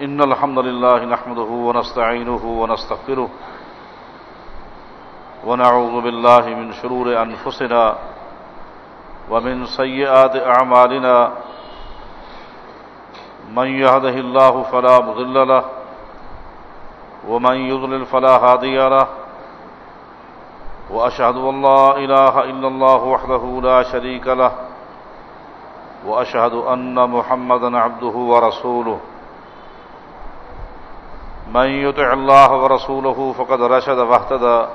إن الحمد لله نحمده ونستعينه ونستغفره ونعوذ بالله من شرور أنفسنا ومن سيئات أعمالنا من يهده الله فلا مضل له ومن يضلل فلا هادي له وأشهد أن لا إله إلا الله وحده لا شريك له وأشهد أن محمدا عبده ورسوله من يطع الله ورسوله فقد رشد واهتدى.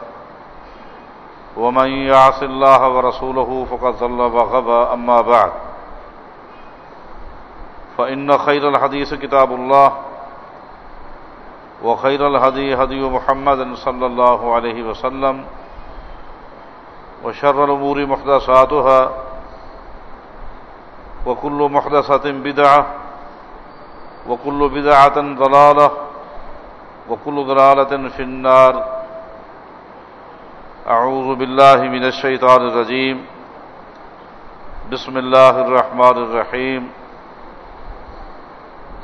ومن يعص الله ورسوله فقد ظل وغبى أما بعد. فإن خير الحديث كتاب الله. وخير الهدي هدي محمد صلى الله عليه وسلم. وشر الأمور محدثاتها. وكل محدثة بدعة. وكل بدعة ضلالة. وكل ضلالة في النار. أعوذ بالله من الشيطان الرجيم. بسم الله الرحمن الرحيم.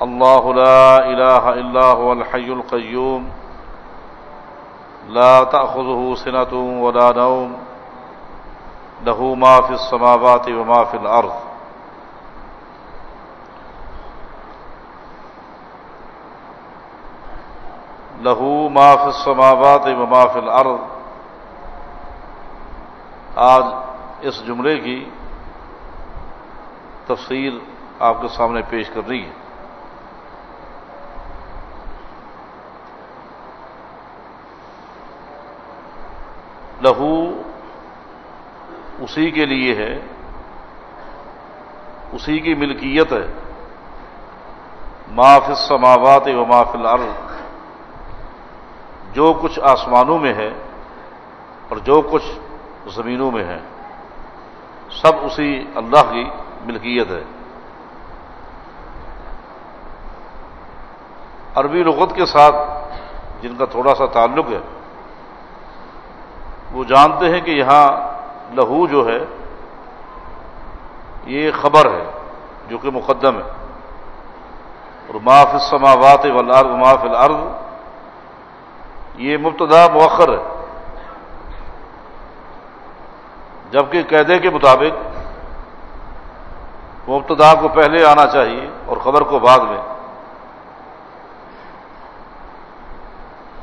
الله لا إله إلا هو الحي القيوم. لا تأخذه سنة ولا نوم. له ما في السماوات وما في الأرض. لہو ما فی السماوات و ما فی الارض۔ آج اس جملے کی تفصیل آپ کے سامنے پیش کر رہی ہے۔ لہو اسی کے لیے ہے، اسی کی ملکیت ہے۔ ما فی السماوات و ما فی الارض۔ جو کچھ آسمانوں میں ہے اور جو کچھ زمینوں میں ہے، سب اسی اللہ کی ملکیت ہے۔ عربی لغت کے ساتھ جن کا تھوڑا سا تعلق ہے، وہ جانتے ہیں کہ یہاں لہو جو ہے، یہ خبر ہے جو کہ مقدم ہے۔ اور معاف السماوات والارض معاف الارض یہ مبتدا مؤخر ہے۔ جبکہ قیدے کے مطابق مبتدا کو پہلے آنا چاہیے اور خبر کو بعد میں۔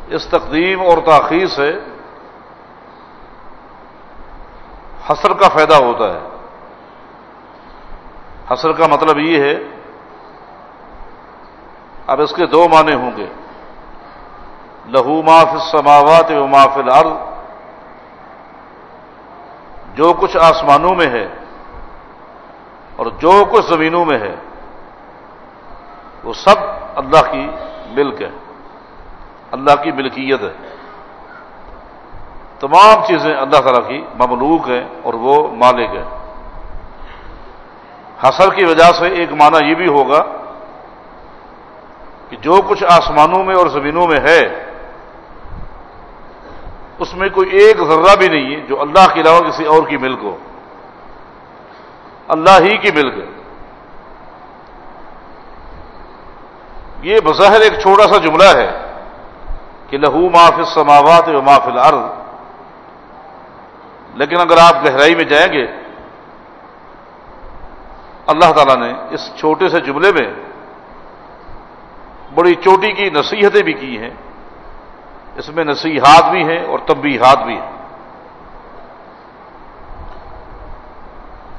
اس تقدیم اور تاخیر سے حسر کا فائدہ ہوتا ہے۔ حسر کا مطلب یہ ہے، اب اس کے دو معنی ہوں گے۔ لہو ما فی السماوات و ما فی الارض، جو کچھ آسمانوں میں ہے اور جو کچھ زمینوں میں ہے، وہ سب اللہ کی ملک ہے، اللہ کی ملکیت ہے۔ تمام چیزیں اللہ تعالیٰ کی مملوک ہیں اور وہ مالک ہے حسر کی وجہ سے ایک معنی یہ بھی ہوگا کہ جو کچھ آسمانوں میں اور زمینوں میں ہے اس میں کوئی ایک ذرہ بھی نہیں ہے جو اللہ کے علاوہ کسی اور کی ملک ہو۔ اللہ ہی کی ملک ہے۔ یہ بظاہر ایک چھوٹا سا جملہ ہے کہ لہو معاف سماوات و معاف الارض۔ لیکن اگر آپ گہرائی میں جائیں گے، اللہ تعالیٰ نے اس چھوٹے سے جملے میں بڑی چوٹی کی نصیحتیں بھی کی ہیں۔ اس میں نصیحات بھی ہیں اور تبیحات بھی ہیں۔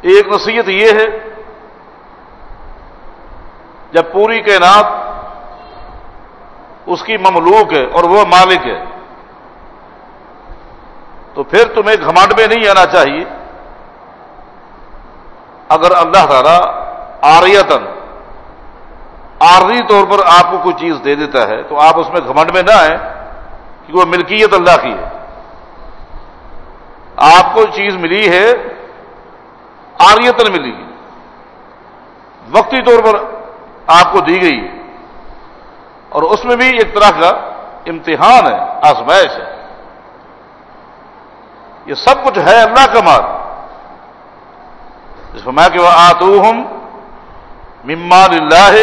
ایک نصیحت یہ ہے، جب پوری کائنات اس کی مملوک ہے اور وہ مالک ہے، تو پھر تمہیں گھمانڈ میں نہیں آنا چاہیے۔ اگر اللہ تعالی آریتن عارضی طور پر آپ کو کوئی چیز دے دیتا ہے، تو آپ اس میں گھمنڈ میں نہ آئیں۔ کہ وہ ملکیت اللہ کی ہے۔ آپ کو چیز ملی ہے آریتن ملی۔ وقتی طور پر آپ کو دی گئی اور اس میں بھی ایک طرح کا امتحان ہے، آزمائش ہے۔ یہ سب کچھ ہے اللہ کا مال۔ جس میں کہ وہ آتو ہم ممان اللہ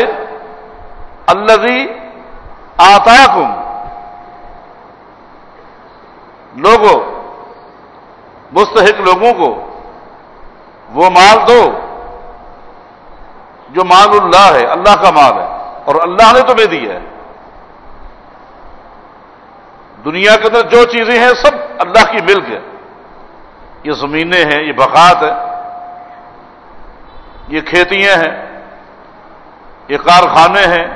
الزی آتا کم لوگوں، مستحق لوگوں کو وہ مال دو، جو مال اللہ ہے، اللہ کا مال ہے، اور اللہ نے تمہیں دیا ہے۔ دنیا کے اندر جو چیزیں ہیں، سب اللہ کی ملک ہے۔ یہ زمینیں ہیں، یہ بغات ہے۔ یہ کھیتیاں ہیں۔ یہ کارخانے ہیں،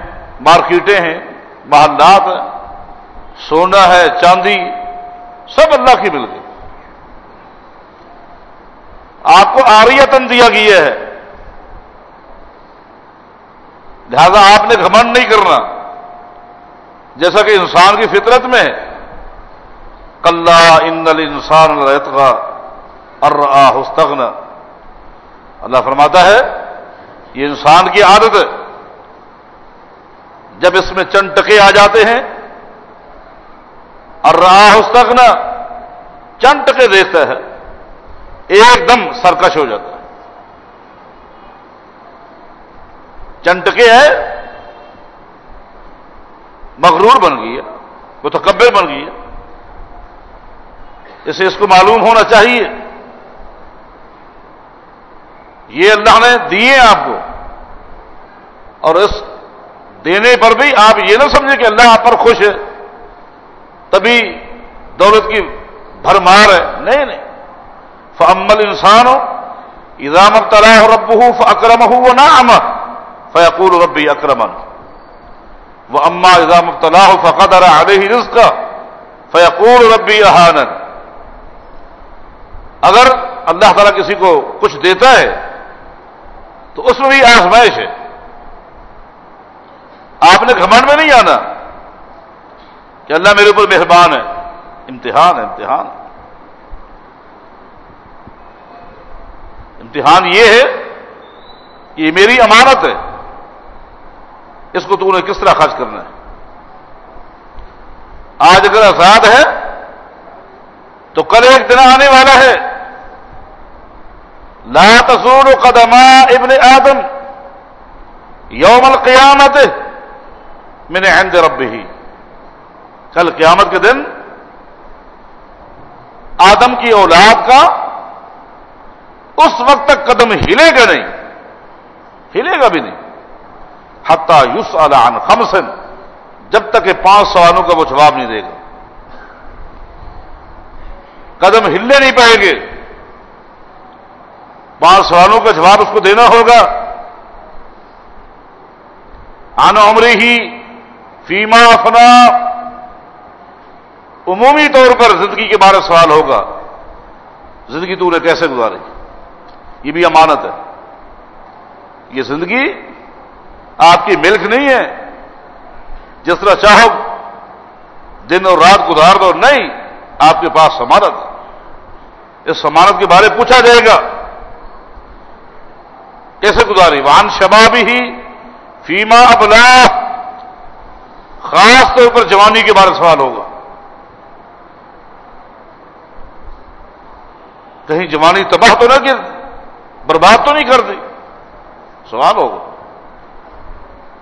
مارکیٹیں ہیں، محلات ہیں۔ سونا ہے، چاندی سب اللہ کی مل گئی آپ کو آریتن دیا گیا ہے۔ لہذا آپ نے گھمنڈ نہیں کرنا۔ جیسا کہ انسان کی فطرت میں کل ان انسان رتغا ار آستغن اللہ فرماتا ہے، یہ انسان کی عادت ہے۔ جب اس میں چند ٹکے آ جاتے ہیں اور راہ تک نا چند دیتا ہے ایک دم سرکش ہو جاتا ہے۔ چند ٹکے ہے، مغرور بن گئی ہے وہ تو کبے بن گئی ہے۔ اسے اس کو معلوم ہونا چاہیے۔ یہ اللہ نے دیے آپ کو۔ اور اس دینے پر بھی آپ یہ نہ سمجھیں کہ اللہ آپ پر خوش ہے۔ تبھی دولت کی بھرمار ہے۔ نہیں نہیں۔ فمل انسان ہو ادام تلا رب ہوں اکرم ہوں وہ نہ اما فیقول ربی اکرمن وہ اما ادام تلا ہو فقط ارا آدھے ہی رزق کا فیقول ربی احانن اگر اللہ تعالیٰ کسی کو کچھ دیتا ہے، تو اس میں بھی آزمائش ہے۔ آپ نے گھمنڈ میں نہیں آنا۔ کہ اللہ میرے اوپر مہربان ہے۔ امتحان ہے، امتحان۔ امتحان یہ ہے کہ یہ میری امانت ہے۔ اس کو تو نے کس طرح خرچ کرنا ہے؟ آج اگر آزاد ہے تو کل ایک دن آنے والا ہے۔ لا تزور قدمہ ابن آدم یوم القیامت میں نے عند رب ہی کل قیامت کے دن آدم کی اولاد کا اس وقت تک قدم ہلے گا نہیں، ہلے گا بھی نہیں۔ حتہ یوس عن خمسن جب تک کہ پانچ سوالوں کا وہ جواب نہیں دے گا۔ قدم ہلنے نہیں پائیں گے۔ پانچ سوالوں کا جواب اس کو دینا ہوگا۔ آنا عمری ہی فیما افنا عمومی طور پر زندگی کے بارے سوال ہوگا، زندگی تو نے کیسے گزاری؟ یہ بھی امانت ہے۔ یہ زندگی آپ کی ملک نہیں ہے۔ جس طرح چاہو، دن اور رات گزار دو، نہیں، آپ کے پاس سمانت اس سمانت کے بارے پوچھا جائے گا۔ کیسے گزاری؟ وان شبابی ہی فیما ابلا۔ خاص طور پر جوانی کے بارے سوال ہوگا۔ کہیں جوانی تباہ تو نہ گر برباد تو نہیں کر دی۔ سوال ہوگا۔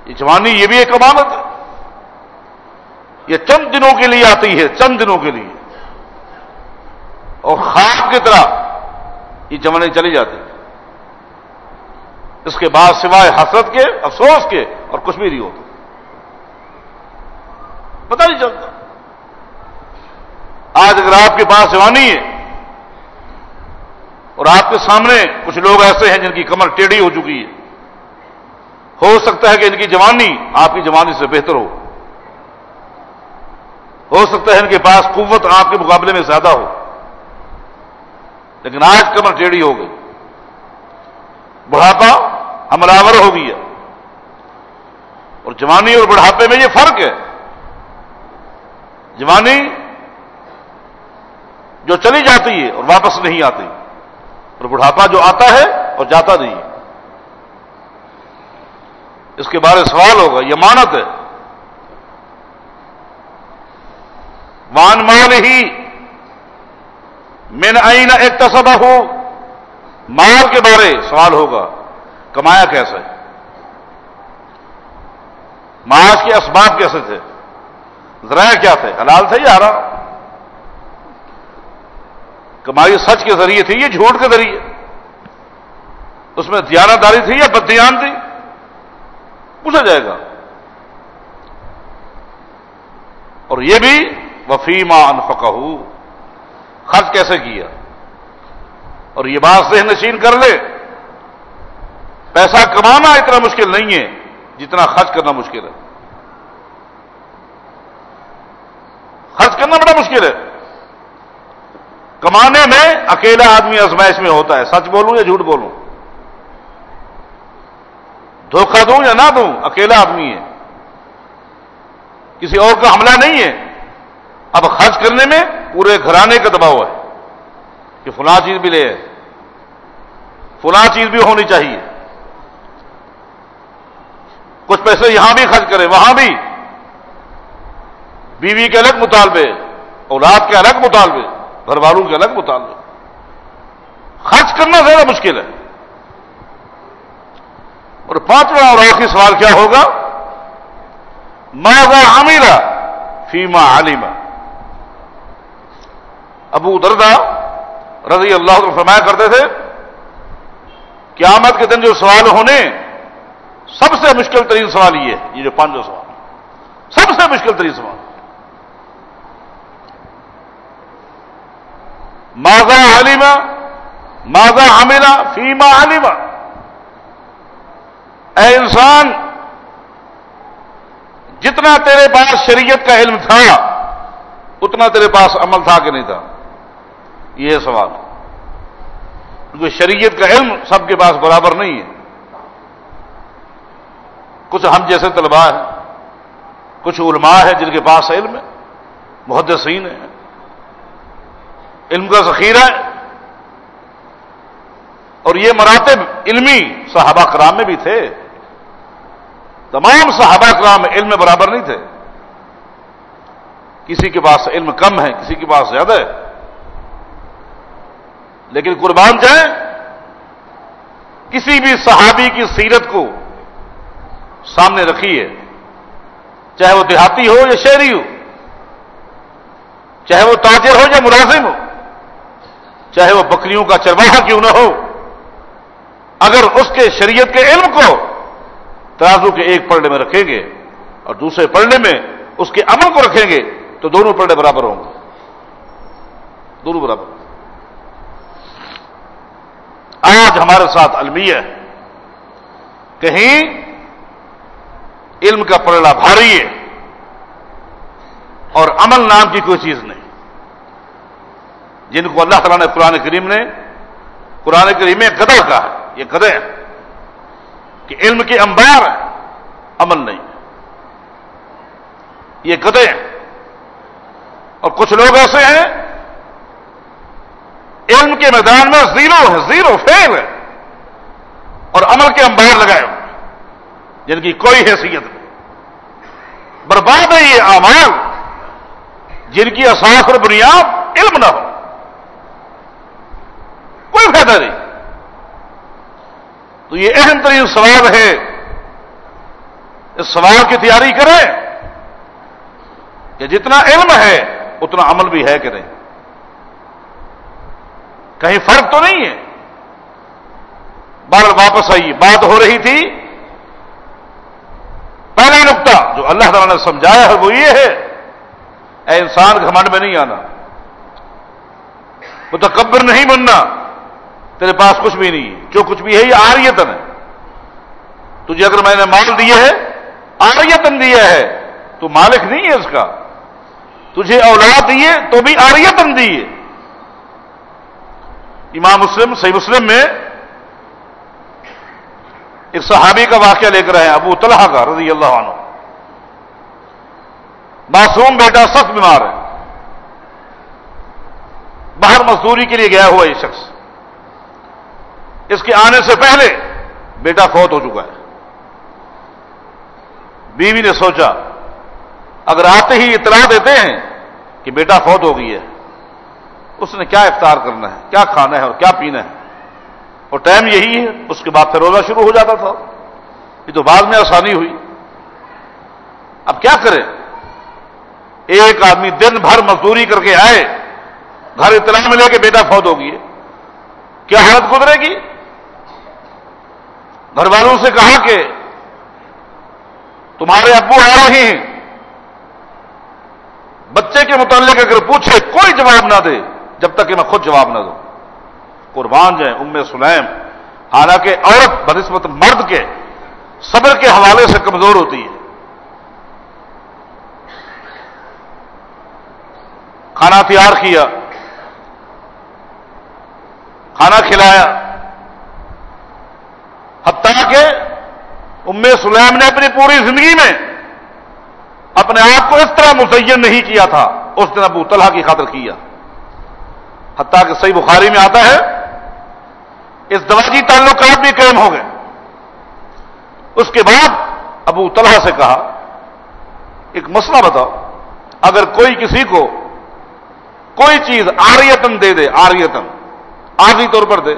یہ جوانی یہ بھی ایک امانت ہے۔ یہ چند دنوں کے لیے آتی ہے، چند دنوں کے لیے۔ اور خواب کی طرح یہ جوانی چلی جاتی ہے۔ اس کے بعد سوائے حسرت کے، افسوس کے اور کچھ بھی نہیں ہوتا۔ پتہ نہیں چلتا۔ آج اگر آپ کے پاس جوانی ہے اور آپ کے سامنے کچھ لوگ ایسے ہیں جن کی کمر ٹیڑھی ہو چکی ہے۔ ہو سکتا ہے کہ ان کی جوانی آپ کی جوانی سے بہتر ہو۔ ہو سکتا ہے ان کے پاس قوت آپ کے مقابلے میں زیادہ ہو۔ لیکن آج کمر ٹیڑھی ہو گئی۔ بڑھاپا حملاور ہو گیا۔ اور جوانی اور بڑھاپے میں یہ فرق ہے۔ جوانی جو چلی جاتی ہے اور واپس نہیں آتی۔ اور بڑھاپا جو آتا ہے اور جاتا نہیں ہے۔ اس کے بارے سوال ہوگا، یہ مانت ہے۔ وان مال ہی من آئین ایک تصبہ ہو مال کے بارے سوال ہوگا، کمایا کیسے؟ معاش کے اسباب کیسے تھے؟ ذرائع کیا تھے؟ حلال تھے یا حرام؟ کمائی سچ کے ذریعے تھی یا جھوٹ کے ذریعے۔ اس میں دیانتداری تھی یا بدیان تھی؟ پوچھا جائے گا۔ اور یہ بھی وفیما انفقہ خرچ کیسے کیا؟ اور یہ بات سے نشین کر لے۔ پیسہ کمانا اتنا مشکل نہیں ہے جتنا خرچ کرنا مشکل ہے۔ خرچ کرنا بڑا مشکل ہے۔ کمانے میں اکیلا آدمی ازمائش میں ہوتا ہے، سچ بولوں یا جھوٹ بولوں؟ دھوکہ دوں یا نہ دوں، اکیلا آدمی ہے۔ کسی اور کا حملہ نہیں ہے۔ اب خرچ کرنے میں پورے گھرانے کا دباؤ ہے کہ فلاں چیز بھی لے فلاں چیز بھی ہونی چاہیے۔ کچھ پیسے یہاں بھی خرچ کریں، وہاں بھی۔ بیوی کے الگ مطالبے، اولاد کے الگ مطالبے۔ گھر والوں کے الگ مطالبے خرچ کرنا زیادہ مشکل ہے۔ اور پانچواں اور آخری سوال کیا ہوگا؟ ماضا عامرہ فیما علیما ابو دردا رضی اللہ عنہ فرمایا کرتے تھے، قیامت کے دن جو سوال ہونے، سب سے مشکل ترین سوال یہ ہے، یہ جو پانچواں سوال۔ سب سے مشکل ترین سوال۔ ماضا علیما ماضا عامرہ فیما علیما اے انسان، جتنا تیرے پاس شریعت کا علم تھا، اتنا تیرے پاس عمل تھا کہ نہیں تھا؟ یہ سوال۔ کیونکہ شریعت کا علم سب کے پاس برابر نہیں ہے۔ کچھ ہم جیسے طلباء ہیں، کچھ علماء ہیں جن کے پاس علم ہے، محدثین ہیں۔ علم کا ذخیرہ ہے اور یہ مراتب علمی صحابہ کرام میں بھی تھے تمام صحابہ کرام علم میں برابر نہیں تھے کسی کے پاس علم کم ہے، کسی کے پاس زیادہ ہے۔ لیکن قربان جائیں، کسی بھی صحابی کی سیرت کو سامنے رکھیے۔ چاہے وہ دیہاتی ہو یا شہری ہو، چاہے وہ تاجر ہو یا ملازم ہو۔ چاہے وہ بکریوں کا چرواہا کیوں نہ ہو، اگر اس کے شریعت کے علم کو ترازو کے ایک پلڑے میں رکھیں گے اور دوسرے پلڑے میں اس کے عمل کو رکھیں گے، تو دونوں پلڑے برابر ہوں گے۔ دونوں برابر۔ آج ہمارے ساتھ المیہ ہے۔ کہیں علم کا پلڑا بھاری ہے اور عمل نام کی کوئی چیز نہیں۔ جن کو اللہ تعالیٰ نے قرآن کریم نے قرآن کریم میں قدر کہا یہ قدر ہے کہ علم کے انبار ہے عمل نہیں یہ قدر ہیں اور کچھ لوگ ایسے ہیں، علم کے میدان میں زیرو ہے زیرو فیل ہے اور عمل کے انبار لگائے ہوئے جن کی کوئی حیثیت نہیں۔ برباد ہے یہ اعمال، جن کی اساس اور بنیاد علم نہ ہو۔ کوئی فائدہ نہیں۔ تو یہ اہم ترین سوال ہے۔ اس سوال کی تیاری کریں کہ جتنا علم ہے، اتنا عمل بھی ہے کہ نہیں۔ کہیں فرق تو نہیں ہے۔ بار واپس آئیے۔ بات ہو رہی تھی۔ پہلا نقطہ جو اللہ تعالیٰ نے سمجھایا ہے، وہ یہ ہے، اے انسان، گھمنڈ میں نہیں آنا۔ متکبر نہیں بننا۔ تیرے پاس کچھ بھی نہیں جو کچھ بھی ہے یہ آریتن ہے۔ تجھے اگر میں نے مال دیا ہے، آریتن دیا ہے، تو مالک نہیں ہے اس کا۔ تجھے اولاد دیے تو بھی آریتن دیے امام مسلم، صحیح مسلم میں ایک صحابی کا واقعہ لے کر آئے ابو طلحہ کا رضی اللہ عنہ۔ معصوم بیٹا سخت بیمار ہے۔ باہر مزدوری کے لیے گیا ہوا یہ شخص۔ اس کے آنے سے پہلے بیٹا فوت ہو چکا ہے۔ بیوی نے سوچا، اگر آتے ہی اطلاع دیتے ہیں کہ بیٹا فوت ہو گئی ہے، اس نے کیا افطار کرنا ہے، کیا کھانا ہے اور کیا پینا ہے؟ اور ٹائم یہی ہے، اس کے بعد پھر روزہ شروع ہو جاتا تھا۔ یہ تو بعد میں آسانی ہوئی۔ اب کیا کرے ایک آدمی دن بھر مزدوری کر کے آئے، گھر اطلاع ملے کہ بیٹا فوت ہوگی کیا حالت گزرے گی؟ گھر والوں سے کہا کہ تمہارے ابو آ رہے ہیں۔ بچے کے متعلق اگر پوچھے، کوئی جواب نہ دے، جب تک کہ میں خود جواب نہ دوں۔ قربان جائیں ام سلیم۔ حالانکہ عورت بنسبت مرد کے صبر کے حوالے سے کمزور ہوتی ہے۔ کھانا تیار کیا۔ کھانا کھلایا۔ کہ ام سلیم نے اپنی پوری زندگی میں اپنے آپ کو اس طرح مزین نہیں کیا تھا، اس دن ابو طلحہ کی خاطر کیا۔ حتیٰ کہ صحیح بخاری میں آتا ہے، اس دواجی تعلقات بھی قائم ہو گئے اس کے بعد ابو طلحہ سے کہا، ایک مسئلہ بتاؤ، اگر کوئی کسی کو کوئی چیز آریتن دے دے، آریتن آخری طور پر دے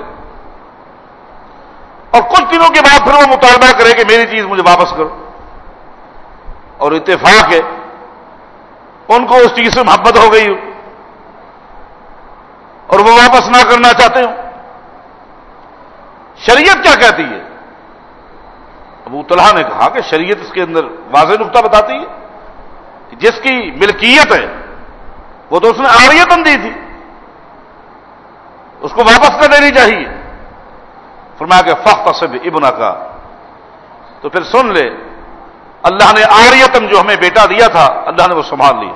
اور کچھ دنوں کے بعد پھر وہ مطالبہ کرے کہ میری چیز مجھے واپس کرو۔ اور اتفاق ہے، ان کو اس چیز سے محبت ہو گئی ہو۔ اور وہ واپس نہ کرنا چاہتے ہوں۔ شریعت کیا کہتی ہے؟ ابو طلحہ نے کہا کہ شریعت اس کے اندر واضح نقطہ بتاتی ہے جس کی ملکیت ہے، وہ تو اس نے آریتن دی تھی۔ اس کو واپس کر دینی چاہیے۔ فرمایا کہ فخت صب ابنا کا تو پھر سن لے، اللہ نے آریتن جو ہمیں بیٹا دیا تھا، اللہ نے وہ سنبھال لیا۔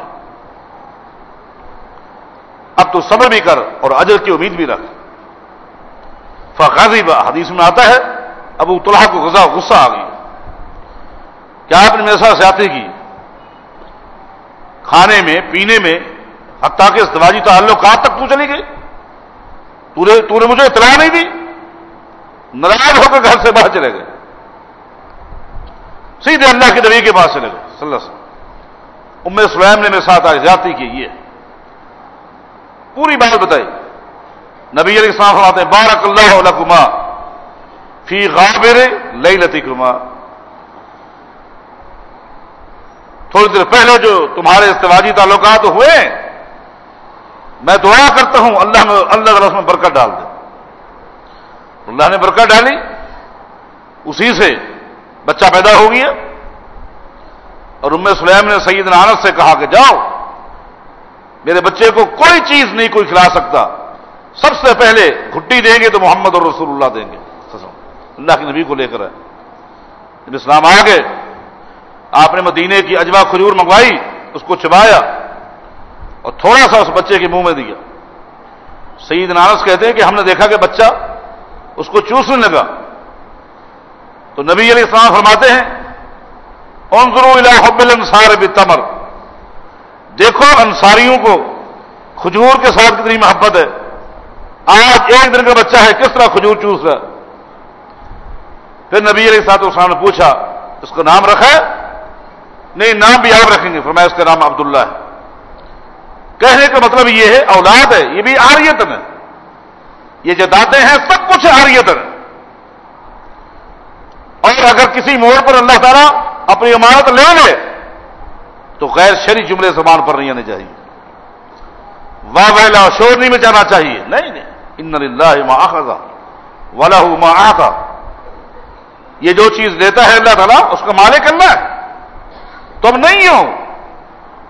اب تو صبر بھی کر اور اجر کی امید بھی رکھ۔ فغازی حدیث میں آتا ہے، ابو طلحہ کو غزہ غصہ آ گئی کیا آپ نے میرے ساتھ زیادتی کی؟ کھانے میں، پینے میں، حتیٰ کہ اس دواجی تعلق کہاں تک تو چلی گئی؟ تو نے مجھے اطلاع نہیں دی۔ ناراض ہو کر گھر سے باہر چلے گئے۔ سیدھے اللہ کے نبی کے پاس چلے گئے، صلی اللہ علیہ ام سلیم نے میرے ساتھ آج زیادتی کی، یہ پوری بات بتائی۔ نبی علیہ السلام فرماتے ہیں بارک اللہ علیکما فی غابر لئی لتی تھوڑی دیر پہلے جو تمہارے استواجی تعلقات ہوئے، میں دعا کرتا ہوں، اللہ میں اللہ رس میں برکت ڈال دے۔ اللہ نے برکت ڈالی۔ اسی سے بچہ پیدا ہو گیا۔ اور ام سلیم نے سعید نانت سے کہا کہ جاؤ، میرے بچے کو کوئی چیز نہیں، کوئی کھلا سکتا۔ سب سے پہلے گھٹی دیں گے تو محمد اور رسول اللہ دیں گے۔ اللہ کے نبی کو لے کر جب اسلام آ گئے، آپ نے مدینے کی اجوا کھجور منگوائی، اس کو چبایا اور تھوڑا سا اس بچے کے منہ میں دیا۔ سعید نانس کہتے ہیں کہ ہم نے دیکھا کہ بچہ اس کو چوسنے لگا تو نبی علیہ السلام فرماتے ہیں حب الانصار تمر دیکھو انصاریوں کو، کھجور کے ساتھ کتنی محبت ہے۔ آج ایک دن کا بچہ ہے، کس طرح کھجور چوس رہا پھر نبی علیہ سات اسلام نے پوچھا، اس کا نام رکھا ہے؟ نہیں، نام بھی آپ رکھیں گے۔ فرمایا، اس کا نام عبداللہ ہے۔ کہنے کا مطلب یہ ہے، اولاد ہے، یہ بھی آریتن ہے یہ جو داتے ہیں سب کچھ آریتن ہے۔ اور اگر کسی موڑ پر اللہ تعالیٰ اپنی عمارت لے لے، تو غیر شری جملے زبان پر نہیں آنے چاہیے۔ واہ ویلا شور نہیں میں جانا چاہیے۔ نہیں نہیں۔ ان اللہ ما ولا ما آتا یہ جو چیز دیتا ہے اللہ تعالیٰ، اس کا مالک اللہ ہے۔ تم نہیں ہو۔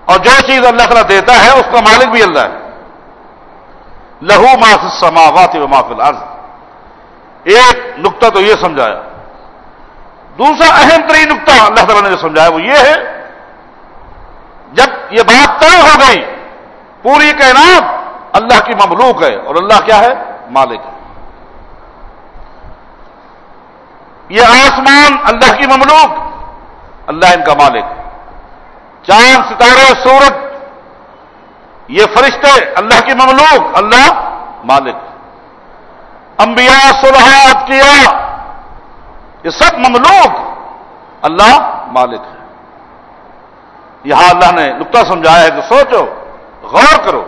اور جو چیز اللہ تعالیٰ دیتا ہے، اس کا مالک بھی اللہ ہے۔ لہو ما سماوات و ما فی الارض۔ ایک نقطہ تو یہ سمجھایا۔ دوسرا اہم ترین نقطہ اللہ تعالیٰ نے جو سمجھایا وہ یہ ہے، جب یہ بات طے ہو گئی، پوری کائنات اللہ کی مملوک ہے اور اللہ کیا ہے؟ مالک ہے۔ یہ آسمان اللہ کی مملوک، اللہ ان کا مالک۔ چاند، ستارے، سورج یہ فرشتے اللہ کی مملوک، اللہ مالک۔ انبیاء صلحات کیا، یہ سب مملوک اللہ مالک ہے یہاں اللہ نے نقطہ سمجھایا ہے کہ سوچو، غور کرو،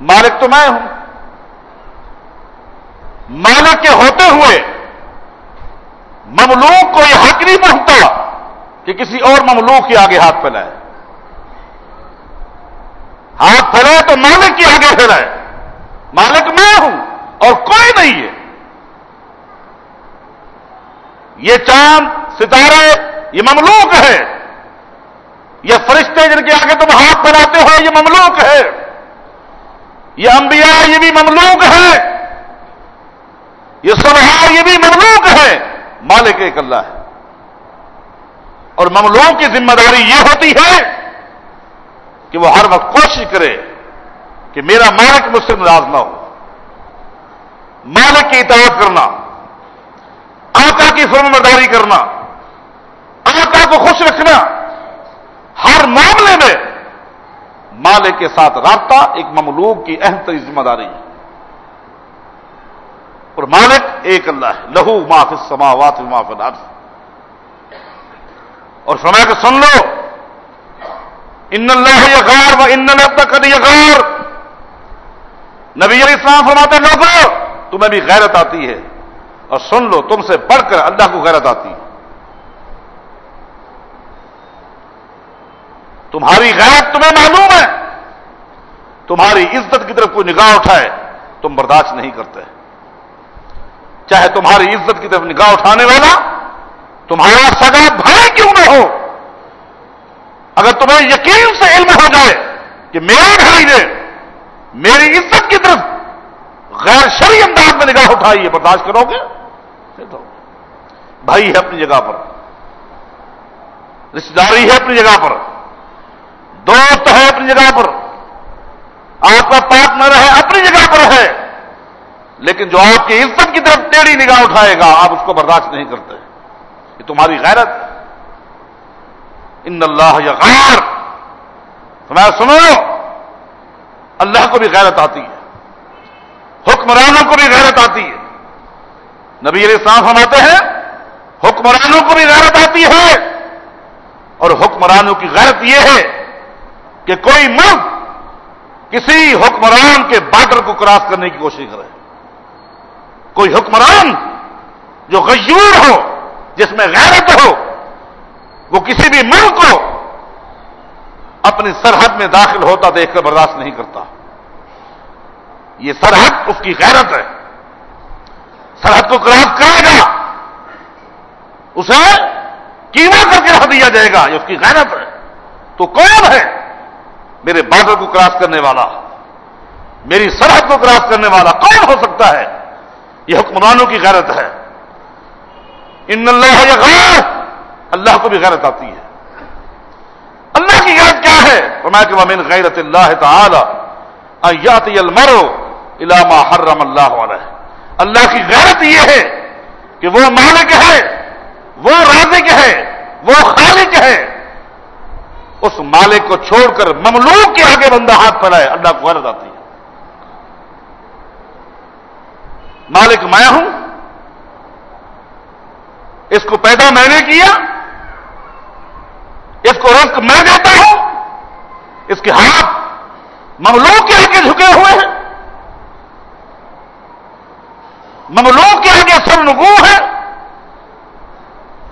مالک تو میں ہوں۔ مالک کے ہوتے ہوئے مملوک کو یہ حق نہیں پہنچتا کہ کسی اور مملوک کے آگے ہاتھ پھیلائے۔ ہاتھ پھیلائے تو مالک کے آگے پھیلائے۔ مالک میں ہوں اور کوئی نہیں ہے۔ یہ چاند، ستارے، یہ مملوک ہے۔ یہ فرشتے جن کے آگے تم ہاتھ پھیلاتے ہو، یہ مملوک ہے۔ یہ انبیاء، یہ بھی مملوک ہے۔ یہ سبحار یہ بھی مملوک ہے۔ مالک ایک اللہ ہے۔ اور مملوک کی ذمہ داری یہ ہوتی ہے کہ وہ ہر وقت کوشش کرے کہ میرا مالک مجھ سے ناراض نہ ہو۔ مالک کی اطاعت کرنا، آقا کی فرم برداری کرنا، آقا کو خوش رکھنا، ہر معاملے میں مالک کے ساتھ رابطہ ایک مملوک کی اہم تری ذمہ داری ہے۔ اور مالک ایک اللہ ہے، لہو معاف سماوات معاف اور سما کے سن لو ان اللہ یغار و ان تک یغار۔ نبی علیہ السلام فرماتے لوگوں، تمہیں بھی غیرت آتی ہے۔ اور سن لو، تم سے بڑھ کر اللہ کو غیرت آتی ہے۔ تمہاری غیرت تمہیں معلوم ہے۔ تمہاری عزت کی طرف کوئی نگاہ اٹھائے، تم برداشت نہیں کرتے۔ چاہے تمہاری عزت کی طرف نگاہ اٹھانے والا، تمہارا سگا بھائی کیوں نہ ہو؟ اگر تمہیں یقین سے علم ہو جائے کہ میرے بھائی نے میری عزت کی طرف غیر شری انداز میں نگاہ اٹھائی ہے برداشت کرو گے؟ بھائی ہے اپنی جگہ پر۔ رشتے داری ہے اپنی جگہ پر۔ دوست ہے اپنی جگہ پر۔ آپ کا پارٹنر ہے اپنی جگہ پر ہے۔ لیکن جو آپ کی عزت کی طرف ٹیڑھی نگاہ اٹھائے گا، آپ اس کو برداشت نہیں کرتے۔ یہ تمہاری غیرت۔ ان اللہ یا غیر۔ سنو۔ اللہ کو بھی غیرت آتی ہے۔ حکمرانوں کو بھی غیرت آتی ہے۔ نبی علیہ السلام فرماتے ہیں، حکمرانوں کو بھی غیرت آتی ہے۔ اور حکمرانوں کی غیرت یہ ہے کہ کوئی ملک کسی حکمران کے بارڈر کو کراس کرنے کی کوشش کرے۔ کوئی حکمران جو غیور ہو، جس میں غیرت ہو وہ کسی بھی ملک کو اپنی سرحد میں داخل ہوتا دیکھ کر برداشت نہیں کرتا۔ یہ سرحد اس کی غیرت ہے۔ سرحد کو کراس کرے گا۔ اسے کیما کر کے رکھ دیا جائے گا۔ یہ اس کی غیرت ہے۔ تو کون ہے میرے بارڈر کو کراس کرنے والا؟ میری سرحد کو کراس کرنے والا کون ہو سکتا ہے؟ یہ حکمرانوں کی غیرت ہے۔ ان اللہ غیر اللہ کو بھی غیرت آتی ہے۔ اللہ کی غیرت کیا ہے؟ فرمایا کہ ومن غیرت اللہ تعالی المرو علامہ حرم اللہ علیہ اللہ کی غیرت یہ ہے کہ وہ مالک ہے، وہ رازق ہے، وہ خالق ہے۔ اس مالک کو چھوڑ کر مملوک کے آگے بندہ ہاتھ پھیلائے، اللہ کو غیرت آتی ہے۔ مالک میں ہوں، اس کو پیدا میں نے کیا اس کو رزق میں دیتا ہوں اس کے ہاتھ مملوک کے آگے جھکے ہوئے ہیں۔ مملوک کے آگے سر نگو ہے۔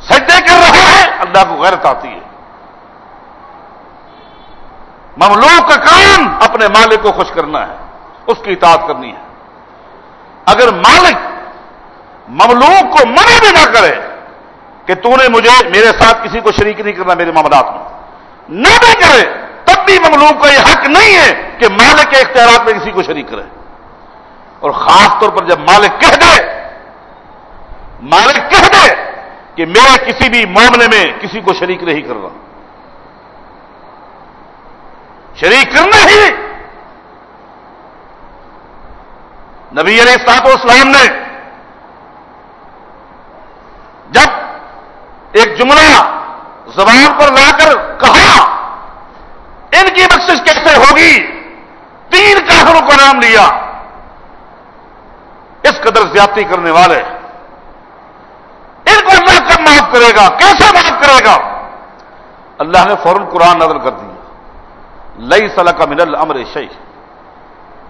سجدے کر رہے ہیں۔ اللہ کو غیرت آتی ہے۔ مملوک کا کام اپنے مالک کو خوش کرنا ہے۔ اس کی اطاعت کرنی ہے۔ اگر مالک مملوک کو منع بھی نہ کرے کہ تو نے مجھے میرے ساتھ کسی کو شریک نہیں کرنا میرے معاملات میں نہ بھی کرے، تب بھی مملوک کا یہ حق نہیں ہے کہ مالک کے اختیارات میں کسی کو شریک کرے. اور خاص طور پر جب مالک کہہ دے، مالک کہہ دے کہ میں کسی بھی معاملے میں کسی کو شریک نہیں کر رہا شریک کرنا ہی نبی علیہ السلاط اسلام نے جب ایک جملہ زبان پر لا کر کہا، ان کی بخشش کیسے ہوگی؟ تین کافروں کا نام لیا۔ اس قدر زیادتی کرنے والے۔ ان کو اللہ کب معاف کرے گا؟ کیسے معاف کرے گا؟ اللہ نے فوراً قرآن نظر کر دیا لئی صلاح کا من الامر شیخ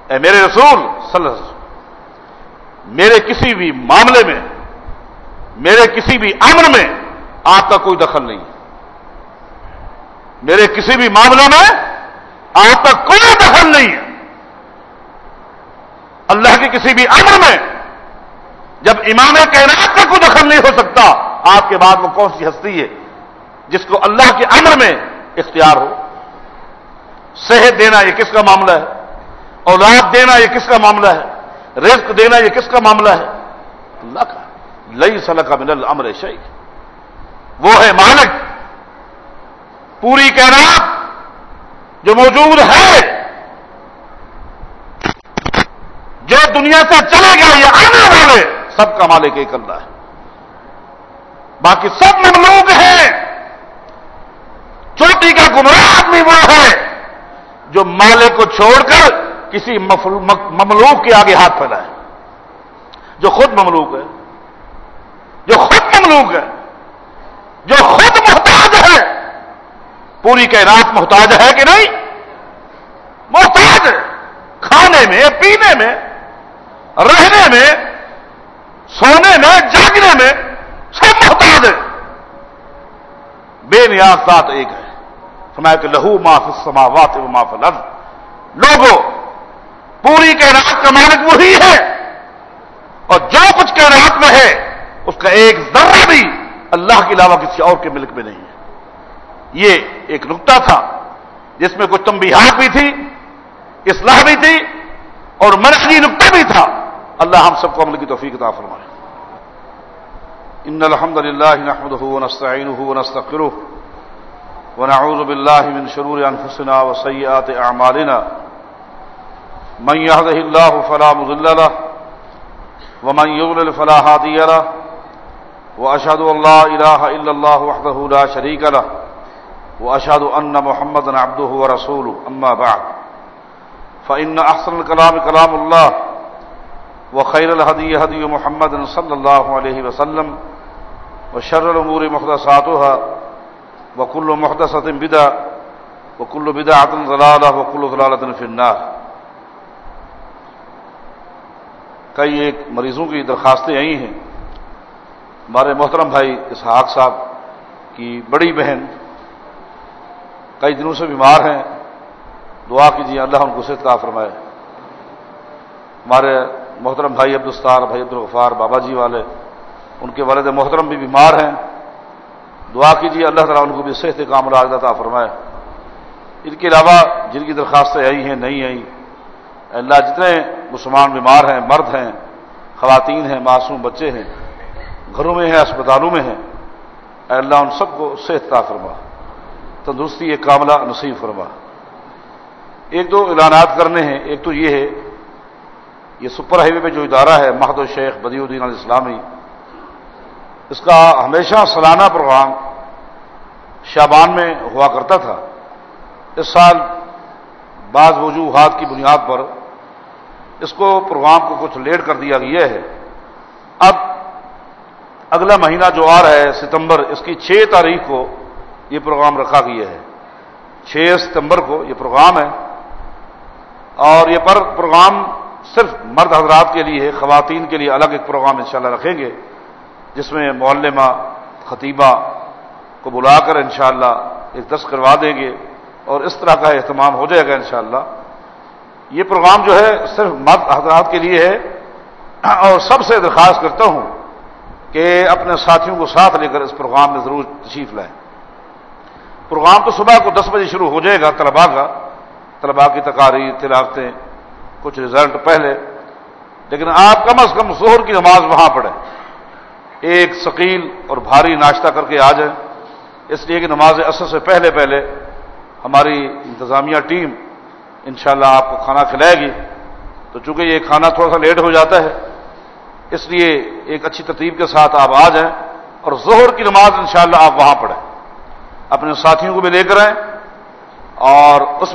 اے میرے رسول، صلی اللہ علیہ وسلم، میرے کسی بھی معاملے میں، میرے کسی بھی امر میں آپ کا کوئی دخل نہیں۔ میرے کسی بھی معاملے میں آپ کا کوئی دخل نہیں۔ ہے اللہ کے کسی بھی امر میں جب امام کائنات کا کوئی دخل نہیں ہو سکتا، آپ کے بعد وہ کون سی ہستی ہے جس کو اللہ کے امر میں اختیار ہو؟ صحت دینا یہ کس کا معاملہ ہے؟ اولاد دینا یہ کس کا معاملہ ہے؟ رزق دینا یہ کس کا معاملہ ہے؟ اللہ کا لئی سلق من الامر شعی وہ ہے مالک۔ پوری کائنات جو موجود ہے، جو دنیا سے چلے گا، یہ آنے والے سب کا مالک ایک اللہ ہے۔ باقی سب مملوک ہیں۔ چوٹی کا گمراہ آدمی وہ ہے جو مالک کو چھوڑ کر کسی مملوک کے آگے ہاتھ پھیلائے جو خود مملوک ہے۔ جو خود مملوک ہے۔ جو خود محتاج ہے، پوری کائنات محتاج ہے کہ نہیں؟ محتاج کھانے میں، پینے میں، رہنے میں، سونے میں، جاگنے میں سب محتاج ہے۔ بے نیاز ذات ایک ہے۔ فرمایا کہ لہو معاف سماوات و معاف الارض۔ لوگوں پوری کائنات کا مالک وہی ہے۔ اور جو کچھ کائنات میں ہے، اس کا ایک ذرہ بھی اللہ کے علاوہ کسی اور کے ملک میں نہیں ہے۔ یہ ایک نقطہ تھا جس میں کچھ تمبیحات بھی تھی اصلاح بھی تھی اور مرضی نقطہ بھی تھا۔ اللہ ہم سب کو عمل کی توفیق عطا فرمائے۔ ان الحمد للہ نحمده ونستعینه ونستغفره ونعوذ بالله من شرور انفسنا وسيئات اعمالنا۔ من يهده الله فلا مضل له، ومن يضلل فلا هادي له۔ واشهد ان لا اله الا الله وحده لا شريك له واشهد ان محمدا عبده ورسوله. اما بعد فان احسن الكلام كلام الله، وخير الهدي هدي محمد صلى الله عليه وسلم، وشر الأمور محدثاتها، وكل محدثة بدعة، وكل بدعة ضلالة، وكل ضلالة في النار. کئی ایک مریضوں کی درخواستیں آئی ہیں ہمارے محترم بھائی اسحاق صاحب کی بڑی بہن، کئی دنوں سے بیمار ہیں، دعا کیجیے اللہ ان کو صحت کا فرمائے۔ ہمارے محترم بھائی عبدالستار، بھائی عبدالغفار بابا جی والے، ان کے والد محترم بھی بیمار ہیں۔ دعا کیجیے اللہ تعالیٰ ان کو بھی صحت کام عطا فرمائے۔ ان کے علاوہ جن کی درخواستیں آئی ہیں، نہیں آئی، اللہ جتنے مسلمان بیمار ہیں، مرد ہیں، خواتین ہیں، معصوم بچے ہیں گھروں میں ہیں اسپتالوں میں ہیں۔ اللہ، ان سب کو صحت کا فرما۔ تندرستی ایک کاملہ نصیب فرما۔ ایک دو اعلانات کرنے ہیں۔ ایک تو یہ ہے، یہ سپر ہائی وے پہ جو ادارہ ہے مہد الشیخ بدی الدین الاسلامی اس کا ہمیشہ سالانہ پروگرام شابان میں ہوا کرتا تھا۔ اس سال بعض وجوہات کی بنیاد پر اس کو پروگرام کو کچھ لیٹ کر دیا گیا ہے۔ اب اگلا مہینہ جو آ رہا ہے ستمبر، اس کی چھ تاریخ کو یہ پروگرام رکھا گیا ہے۔ چھ ستمبر کو یہ پروگرام ہے۔ اور یہ پر پروگرام صرف مرد حضرات کے لیے خواتین کے لیے الگ ایک پروگرام انشاءاللہ رکھیں گے، جس میں معلمہ خطیبہ کو بلا کر انشاءاللہ ایک دست کروا دیں گے اور اس طرح کا اہتمام ہو جائے گا انشاءاللہ۔ یہ پروگرام جو ہے صرف مرد حضرات کے لیے ہے۔ اور سب سے درخواست کرتا ہوں کہ اپنے ساتھیوں کو ساتھ لے کر اس پروگرام میں ضرور تشریف لائیں۔ پروگرام تو صبح کو دس بجے شروع ہو جائے گا طلباء کا۔ طلباء کی تقاریر، تلاوتیں، کچھ رزلٹ پہلے۔ لیکن آپ کم از کم زہر کی نماز وہاں پڑھیں۔ ایک ثقیل اور بھاری ناشتہ کر کے آ جائیں۔ اس لیے کہ نماز اثر سے پہلے پہلے ہماری انتظامیہ ٹیم انشاءاللہ آپ کو کھانا کھلائے گی۔ تو چونکہ یہ کھانا تھوڑا سا لیٹ ہو جاتا ہے اس لیے ایک اچھی ترتیب کے ساتھ آپ آ جائیں اور زہر کی نماز انشاءاللہ آپ وہاں پڑھیں، اپنے ساتھیوں کو بھی لے کر آئیں اور اس میں